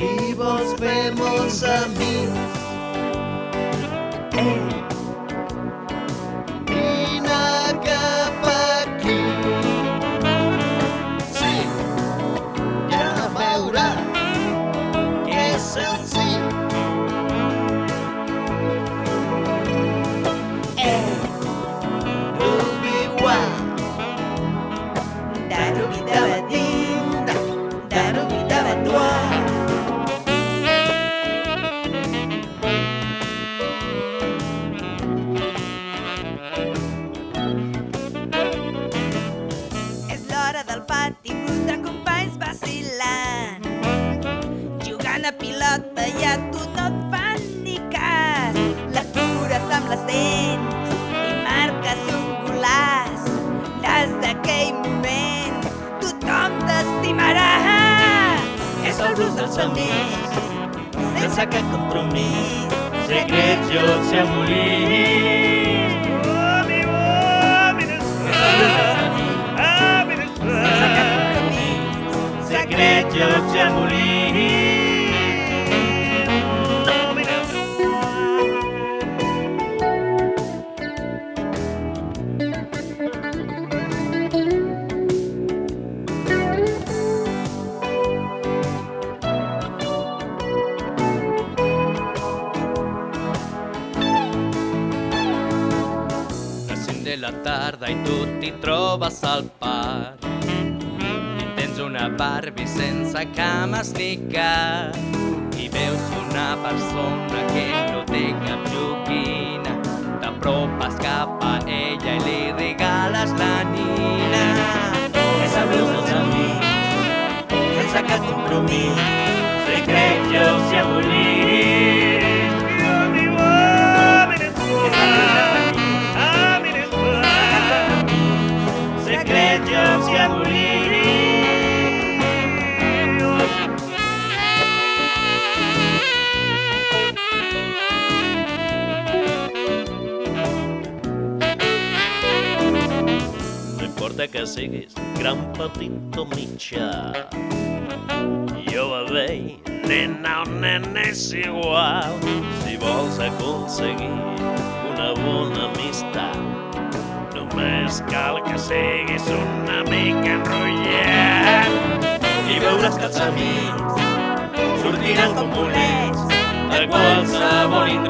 vivos vemos a mí. Amics, sense cap compromís. Secrets jocs a morir. Sense cap compromís. Secrets jocs a morir. Les 5 de la tarda i tu t'hi trobes al parc i tens una Barbie sense cames ni cap i veus una persona que no té cap joguina. T'apropes cap a ella i li importa que siguis gran, petit o mitjà. Jo vell, nena o nen és igual. Si vols aconseguir una bona amistat, només cal que siguis una mica enrotllat. I veuràs que els amics sortiran com bolets de qualsevol indret.